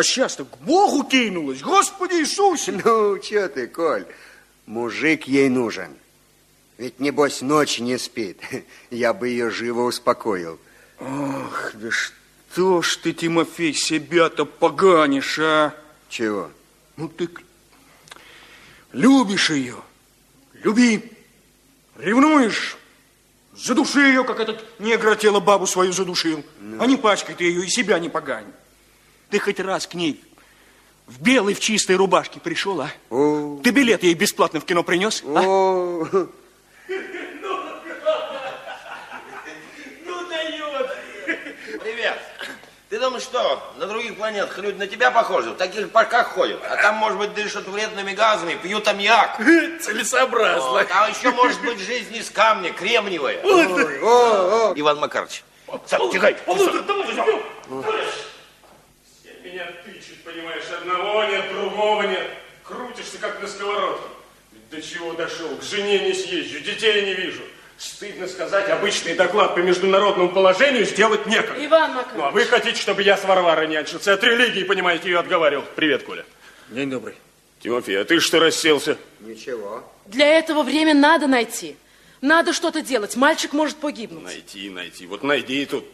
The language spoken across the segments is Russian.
А сейчас-то к Богу кинулась. Господи Иисусе! Ну, что ты, Коль, мужик ей нужен. Ведь, небось, ночь не спит. Я бы ее живо успокоил. Ах, да что ж ты, Тимофей, себя-то поганишь, а? Чего? Ну, ты любишь ее, люби, ревнуешь, задуши ее, как этот негр бабу свою задушил. Ну. А не пачкай ты ее и себя не погань. Ты хоть раз к ней в белой, в чистой рубашке пришел, а? О. Ты билет ей бесплатно в кино принес, а? О. Ты думаешь, что на других планетах люди на тебя похожи? В таких парках ходят. А там, может быть, дышат вредными газами, пьют аммиак. Целесообразно. Вот. А еще, может быть, жизнь из камня, кремниевая. Ой, о, о. Иван Макарович. Все тычут, понимаешь, одного нет, другого нет. Крутишься, как на сковородке. До чего дошел? К жене не съезжу, детей не вижу. Стыдно сказать, обычный доклад по международному положению сделать некогда. Иван Макарович. Ну, а вы хотите, чтобы я с Варварой нянчился? От религии, понимаете, ее отговаривал. Привет, Коля. День добрый. Тимофей, а ты что расселся? Ничего. Для этого время надо найти. Надо что-то делать. Мальчик может погибнуть. Найти, найти. Вот найди и тут.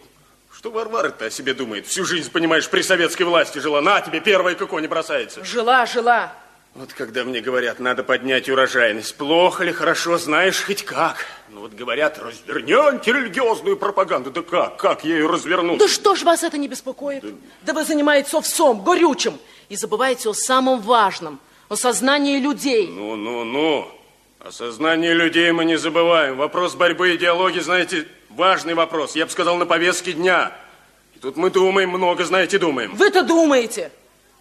Что Варвара-то о себе думает? Всю жизнь, понимаешь, при советской власти жила. На тебе, первая коко не бросается. Жила, жила. Вот когда мне говорят, надо поднять урожайность, плохо ли, хорошо, знаешь хоть как. Ну вот говорят, развернемте религиозную пропаганду. Да как? Как я ее разверну? Да что ж вас это не беспокоит? Да, да вы занимаетесь овсом, горючим, и забываете о самом важном, о сознании людей. Ну, ну, ну. О сознании людей мы не забываем. Вопрос борьбы и диалоги, знаете, важный вопрос. Я бы сказал, на повестке дня. И тут мы думаем, много, знаете, думаем. Вы-то думаете.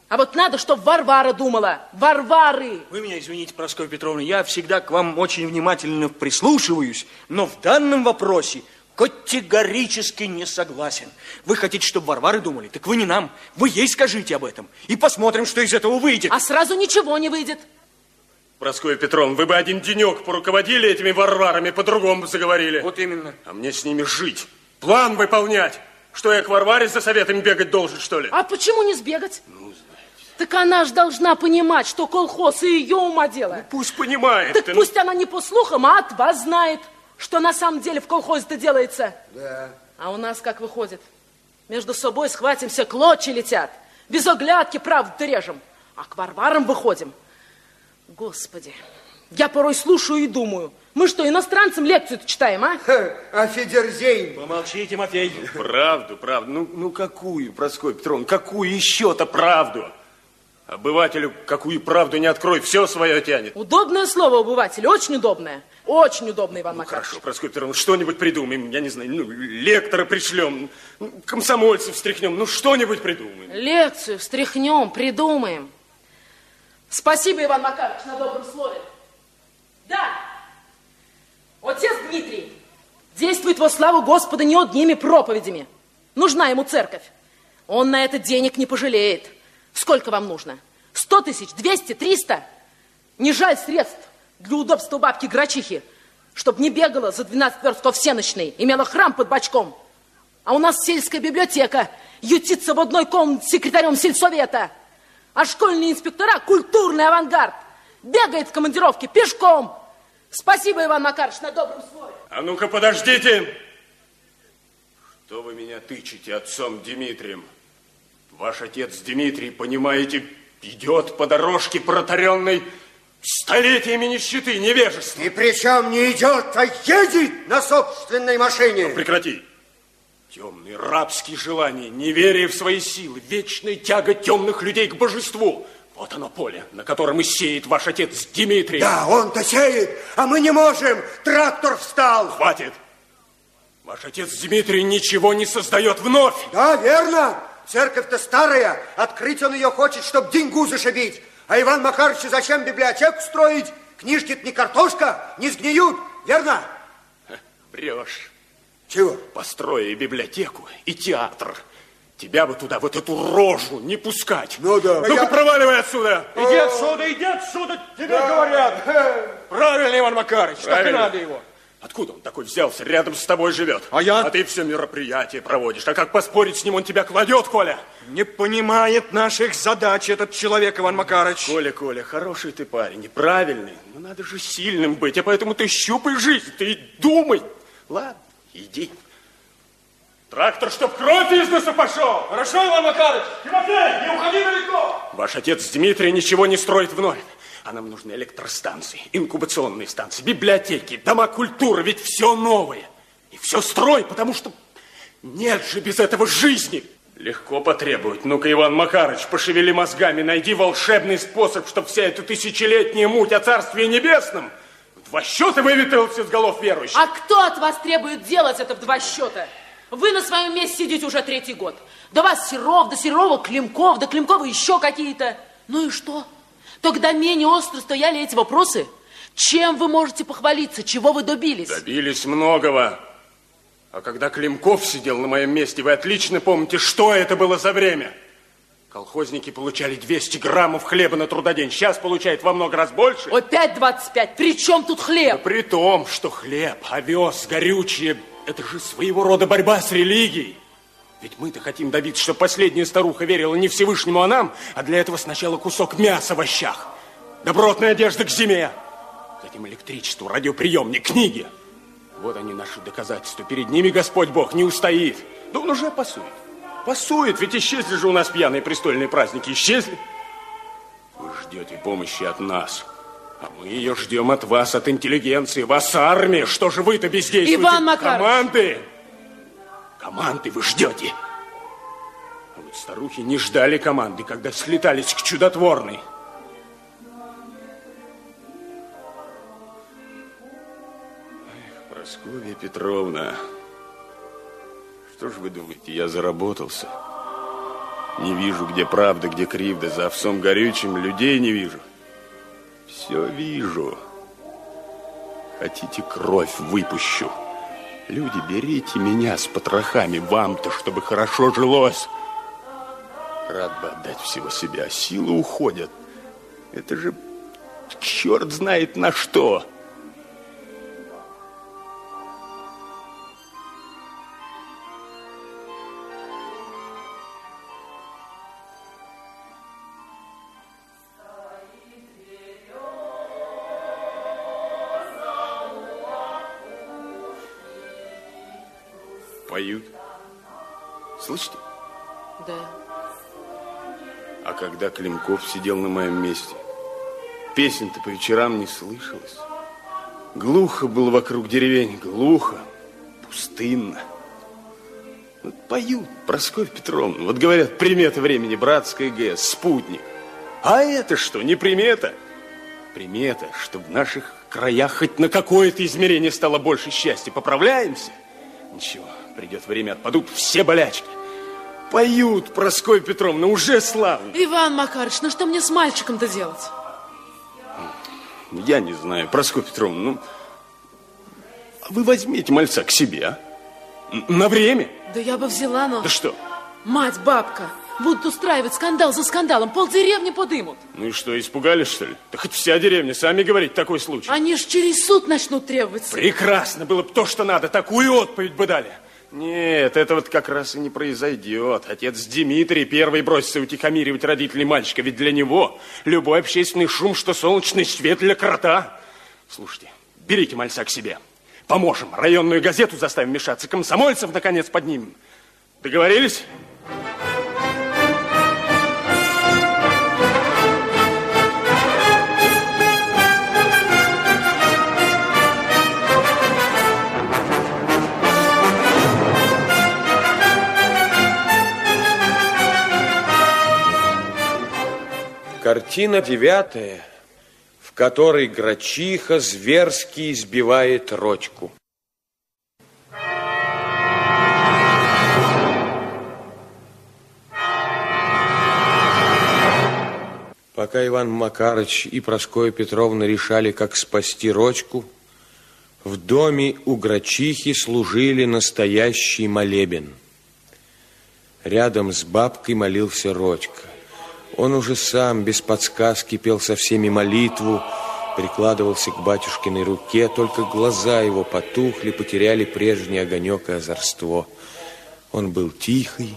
А вот надо, чтобы Варвара думала. Варвары! Вы меня извините, Прасковья Петровна, я всегда к вам очень внимательно прислушиваюсь, но в данном вопросе категорически не согласен. Вы хотите, чтобы Варвары думали? Так вы не нам. Вы ей скажите об этом. И посмотрим, что из этого выйдет. А сразу ничего не выйдет. Прасковья Петровна, вы бы один денек поруководили этими Варварами, по-другому заговорили. Вот именно. А мне с ними жить, план выполнять. Что, я к Варваре за советами бегать должен, что ли? А почему не сбегать? Ну, так она ж должна понимать, что колхоз и ее ума дело. Ну, пусть понимает. Так ты... пусть она не по слухам, а от вас знает, что на самом деле в колхозе-то делается. Да. А у нас как выходит? Между собой схватимся, клочья летят. Без оглядки правду-то режем. А к Варварам выходим. Господи, я порой слушаю и думаю, мы что, иностранцам лекцию читаем, а? Ха, а Федерзейн? Помолчи, Тимофей. Правду, правду. Ну, ну какую, Прасковья Петровна, какую еще-то правду? Обывателю какую правду не открой, все свое тянет. Удобное слово, обыватель, очень удобное. Очень удобно, Иван ну, Макарович. Хорошо, Прасковья Петровна, что-нибудь придумаем, я не знаю, ну, лектора пришлем, ну, комсомольцев встряхнем, ну, что-нибудь придумаем. Лекцию встряхнем, придумаем. Спасибо, Иван Макарович, на добром слове. Да, отец Дмитрий действует во славу Господа не одними проповедями. Нужна ему церковь. Он на это денег не пожалеет. Сколько вам нужно? Сто тысяч? Двести? Триста? Не жаль средств для удобства бабки Грачихи, чтобы не бегала за 12 верстков всеночной, имела храм под бочком. А у нас сельская библиотека, ютится в одной комнате с секретарем сельсовета. А школьные инспектора – культурный авангард. Бегает в командировке пешком. Спасибо, Иван Макарович, на добром слове. А ну-ка, подождите. Что вы меня тычете отцом Дмитрием? Ваш отец Дмитрий, понимаете, идет по дорожке протаренной столетиями нищеты, невежества. И причем не идет, а едет на собственной машине. Ну, прекрати. Темные рабские желания, неверие в свои силы, вечная тяга темных людей к божеству. Вот оно поле, на котором и сеет ваш отец Дмитрий. Да, он-то сеет, а мы не можем. Трактор встал. Хватит. Ваш отец Дмитрий ничего не создает вновь. Да, верно. Церковь-то старая, открыть он ее хочет, чтобы деньгу зашибить. А Иван Макарович зачем библиотеку строить? Книжки-то не картошка, не сгниют, верно? Врешь. Чего? Построя и библиотеку, и театр. Тебя бы туда, вот эту рожу, не пускать. Ну да. Ну-ка, я... проваливай отсюда. Иди отсюда, иди отсюда, тебе да. говорят. Правильно, Иван Макарович, Правильно. так и надо его. Откуда он такой взялся? Рядом с тобой живет. А я? А ты все мероприятия проводишь. А как поспорить с ним, он тебя кладет, Коля? Не понимает наших задач этот человек, Иван Макарыч. Коля, Коля, хороший ты парень правильный. Но надо же сильным быть, а поэтому ты щупай жизнь, ты думай. Ладно, иди. Трактор, чтоб кровь из носа пошел. Хорошо, Иван Макарыч? Тимофей, Не уходи далеко. Ваш отец Дмитрий ничего не строит вновь. А нам нужны электростанции, инкубационные станции, библиотеки, дома культуры. Ведь все новое. И все строй, потому что нет же без этого жизни. Легко потребовать. Ну-ка, Иван Макарыч, пошевели мозгами, найди волшебный способ, чтобы вся эта тысячелетняя муть о Царстве Небесном два счета выветрилась из голов верующих. А кто от вас требует делать это в два счета? Вы на своем месте сидите уже третий год. До вас Серов, до Серова Климков, до Климкова еще какие-то. Ну и что? Тогда менее остро стояли эти вопросы. Чем вы можете похвалиться? Чего вы добились? Добились многого. А когда Климков сидел на моем месте, вы отлично помните, что это было за время. Колхозники получали 200 граммов хлеба на трудодень. Сейчас получают во много раз больше. Опять 25. При чем тут Да хлеб? при том, что хлеб, овес, горючее, это же своего рода борьба с религией. Ведь мы-то хотим добиться, чтобы последняя старуха верила не Всевышнему, а нам, а для этого сначала кусок мяса в овощах, добротная одежда к зиме, затем электричество, радиоприемник, книги. Вот они наши доказательства. Перед ними Господь Бог не устоит. Да он уже пасует. Пасует, ведь исчезли же у нас пьяные престольные праздники. Исчезли. Вы ждете помощи от нас. А мы ее ждем от вас, от интеллигенции. Вас армия. Что же вы-то бездействуете? Иван Макарович! Команды! Команды вы ждете. А вот старухи не ждали команды, когда слетались к чудотворной. Эх, Прасковья Петровна, что ж вы думаете, я заработался? Не вижу, где правда, где кривда. За овсом горючим людей не вижу. Все вижу. Хотите, кровь выпущу. Люди, берите меня с потрохами. Вам-то, чтобы хорошо жилось. Рад бы отдать всего себя. Силы уходят. Это же черт знает на что. Поют. Слышите? Да. А когда Климков сидел на моем месте, песен-то по вечерам не слышалось. Глухо было вокруг деревень, глухо, пустынно. Вот поют, Прасковья Петровна. Вот говорят, примета времени, братская ГЭС, спутник. А это что, не примета? Примета, что в наших краях хоть на какое-то измерение стало больше счастья. Поправляемся? Ничего, придет время, отпадут все болячки. Поют, Прасковья Петровна, уже славно. Иван Макарыч, ну что мне с мальчиком-то делать? Я не знаю, Прасковья Петровна, ну... а Вы возьмите мальца к себе, а? На время? Да я бы взяла, но... Да что? Мать, бабка, будут устраивать скандал за скандалом, полдеревни подымут. Ну и что, испугались, что ли? Да хоть вся деревня, сами говорить, такой случай. Они ж через суд начнут требовать. Прекрасно, было бы то, что надо, такую отповедь бы дали. Нет, это вот как раз и не произойдет. Отец Дмитрий первый бросится утихомиривать родителей мальчика, ведь для него любой общественный шум, что солнечный свет для крота. Слушайте, берите мальца к себе. Поможем. Районную газету заставим мешаться. Комсомольцев, наконец, поднимем. Договорились? Картина девятая, в которой грачиха зверски избивает рочку. Пока Иван Макарыч и Проскоя Петровна решали, как спасти рочку, в доме у грачихи служили настоящий молебен. Рядом с бабкой молился Родька. Он уже сам без подсказки пел со всеми молитву, прикладывался к батюшкиной руке, только глаза его потухли, потеряли прежний огонек и озорство. Он был тихий,